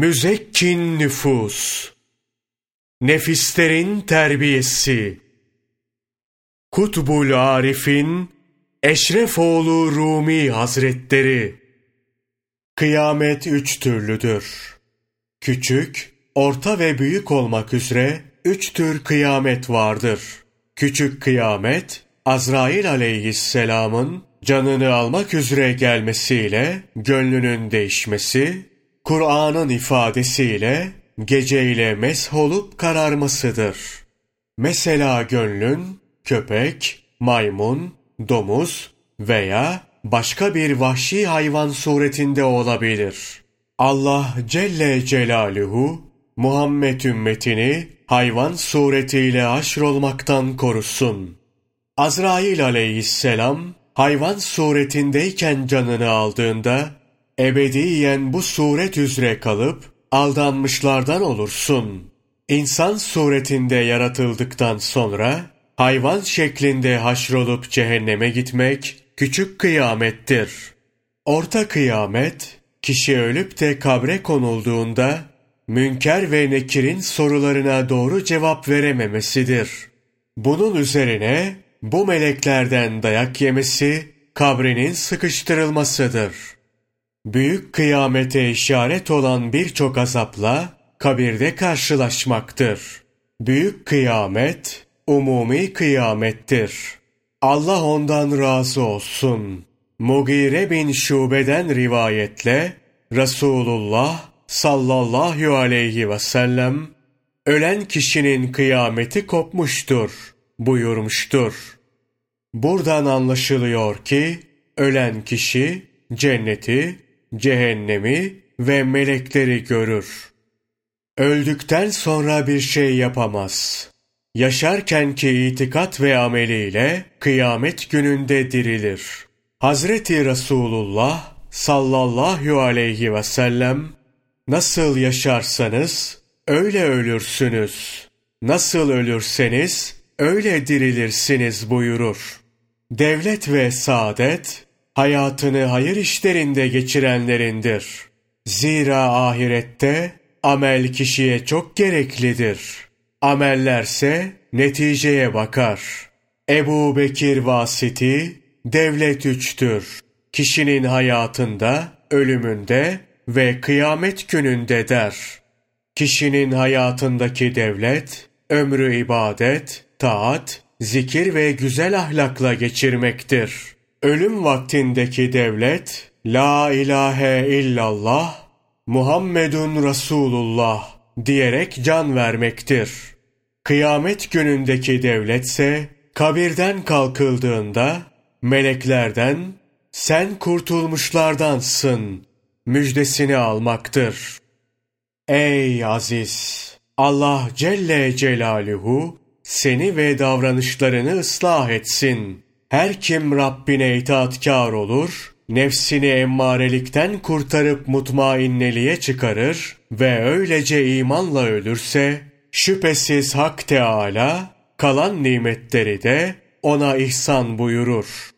Müzekkin nüfus, nefislerin terbiyesi, Kutbul Arif'in Eşrefoğlu Rumi Hazretleri, Kıyamet üç türlüdür. Küçük, orta ve büyük olmak üzere üç tür kıyamet vardır. Küçük kıyamet, Azrail aleyhisselamın canını almak üzere gelmesiyle gönlünün değişmesi, Kur'an'ın ifadesiyle geceyle mesh olup kararmasıdır. Mesela gönlün köpek, maymun, domuz veya başka bir vahşi hayvan suretinde olabilir. Allah Celle Celaluhu Muhammed ümmetini hayvan suretiyle haşrolmaktan korusun. Azrail aleyhisselam hayvan suretindeyken canını aldığında ebediyen bu suret üzere kalıp aldanmışlardan olursun. İnsan suretinde yaratıldıktan sonra hayvan şeklinde haşrolup cehenneme gitmek küçük kıyamettir. Orta kıyamet, kişi ölüp de kabre konulduğunda münker ve nekirin sorularına doğru cevap verememesidir. Bunun üzerine bu meleklerden dayak yemesi kabrinin sıkıştırılmasıdır. Büyük kıyamete işaret olan birçok azapla kabirde karşılaşmaktır. Büyük kıyamet umumi kıyamettir. Allah ondan razı olsun. Mugire bin Şube'den rivayetle Resulullah sallallahu aleyhi ve sellem ölen kişinin kıyameti kopmuştur buyurmuştur. Buradan anlaşılıyor ki ölen kişi cenneti, cehennemi ve melekleri görür. Öldükten sonra bir şey yapamaz. Yaşarkenki itikat ve ameliyle kıyamet gününde dirilir. Hazreti Resulullah sallallahu aleyhi ve sellem nasıl yaşarsanız öyle ölürsünüz. Nasıl ölürseniz öyle dirilirsiniz buyurur. Devlet ve saadet hayatını hayır işlerinde geçirenlerindir. Zira ahirette amel kişiye çok gereklidir.'' Amellerse neticeye bakar. Ebu Bekir Vasiti, devlet üçtür. Kişinin hayatında, ölümünde ve kıyamet gününde der. Kişinin hayatındaki devlet, ömrü ibadet, taat, zikir ve güzel ahlakla geçirmektir. Ölüm vaktindeki devlet, La ilahe illallah, Muhammedun Resulullah diyerek can vermektir. Kıyamet günündeki devletse kabirden kalkıldığında meleklerden sen kurtulmuşlardansın müjdesini almaktır. Ey aziz! Allah Celle Celaluhu seni ve davranışlarını ıslah etsin. Her kim Rabbine itaatkar olur, nefsini emmarelikten kurtarıp mutmainneliğe çıkarır ve öylece imanla ölürse, şüphesiz Hak Teâlâ, kalan nimetleri de ona ihsan buyurur.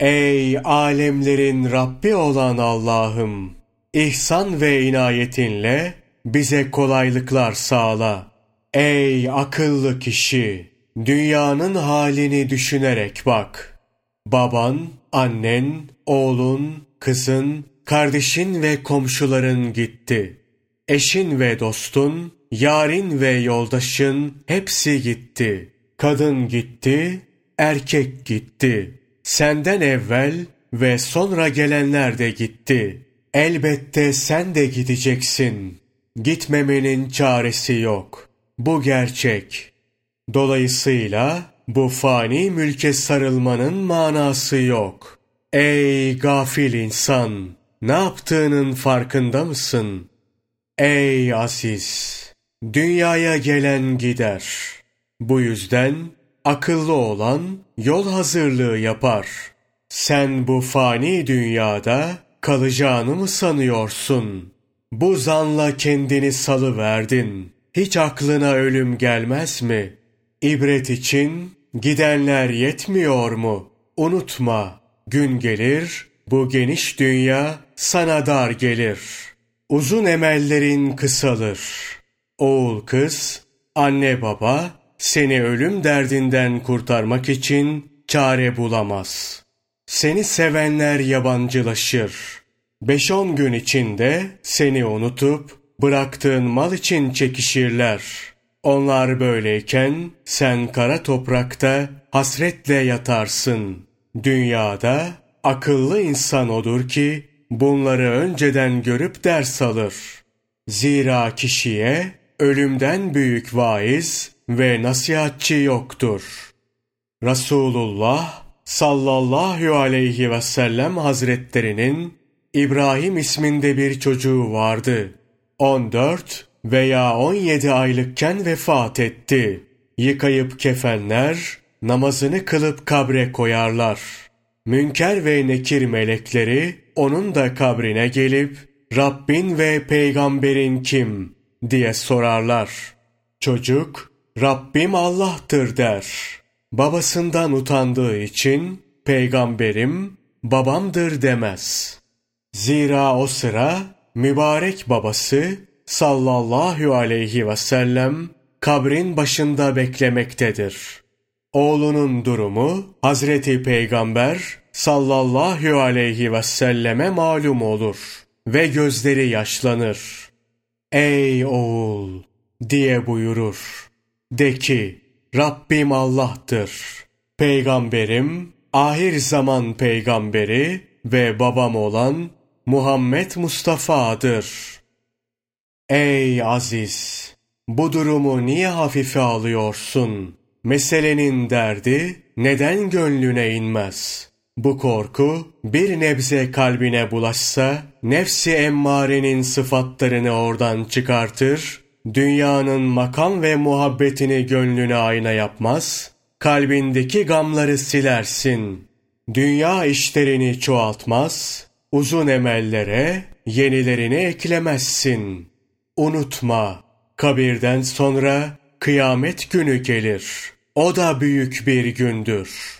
Ey alemlerin Rabbi olan Allah'ım! İhsan ve inayetinle bize kolaylıklar sağla. Ey akıllı kişi! Dünyanın halini düşünerek bak. Baban, annen, oğlun, kızın, kardeşin ve komşuların gitti. Eşin ve dostun, yarin ve yoldaşın hepsi gitti. Kadın gitti, erkek gitti. Senden evvel ve sonra gelenler de gitti. Elbette sen de gideceksin. Gitmemenin çaresi yok. Bu gerçek. Dolayısıyla bu fani mülke sarılmanın manası yok. Ey gafil insan! Ne yaptığının farkında mısın? Ey aziz! Dünyaya gelen gider. Bu yüzden akıllı olan yol hazırlığı yapar. Sen bu fani dünyada kalacağını mı sanıyorsun? Bu zanla kendini salı verdin. Hiç aklına ölüm gelmez mi? İbret için gidenler yetmiyor mu? Unutma, gün gelir, bu geniş dünya sana dar gelir. uzun emellerin kısalır. Oğul kız, anne baba seni ölüm derdinden kurtarmak için çare bulamaz. Seni sevenler yabancılaşır. Beş on gün içinde seni unutup bıraktığın mal için çekişirler. Onlar böyleyken sen kara toprakta hasretle yatarsın. Dünyada akıllı insan odur ki bunları önceden görüp ders alır. Zira kişiye ölümden büyük vaiz ve nasihatçi yoktur. Resulullah sallallahu aleyhi ve sellem hazretlerinin İbrahim isminde bir çocuğu vardı. 14 veya 17 aylıkken vefat etti. Yıkayıp kefenler, namazını kılıp kabre koyarlar. Münker ve nekir melekleri onun da kabrine gelip Rabbin ve peygamberin kim diye sorarlar. Çocuk Rabbim Allah'tır der. Babasından utandığı için peygamberim babamdır demez. Zira o sıra mübarek babası sallallahu aleyhi ve sellem kabrin başında beklemektedir. Oğlunun durumu Hazreti Peygamber sallallahu aleyhi ve selleme malum olur ve gözleri yaşlanır. Ey oğul diye buyurur. De ki Rabbim Allah'tır. Peygamberim, ahir zaman peygamberi ve babam olan Muhammed Mustafa'dır. Ey aziz! Bu durumu niye hafife alıyorsun? Meselenin derdi neden gönlüne inmez? Bu korku bir nebze kalbine bulaşsa, nefsi emmarenin sıfatlarını oradan çıkartır, dünyanın makam ve muhabbetini gönlüne ayna yapmaz, kalbindeki gamları silersin. Dünya işlerini çoğaltmaz, uzun emellere yenilerini eklemezsin. Unutma, kabirden sonra kıyamet günü gelir. O da büyük bir gündür.''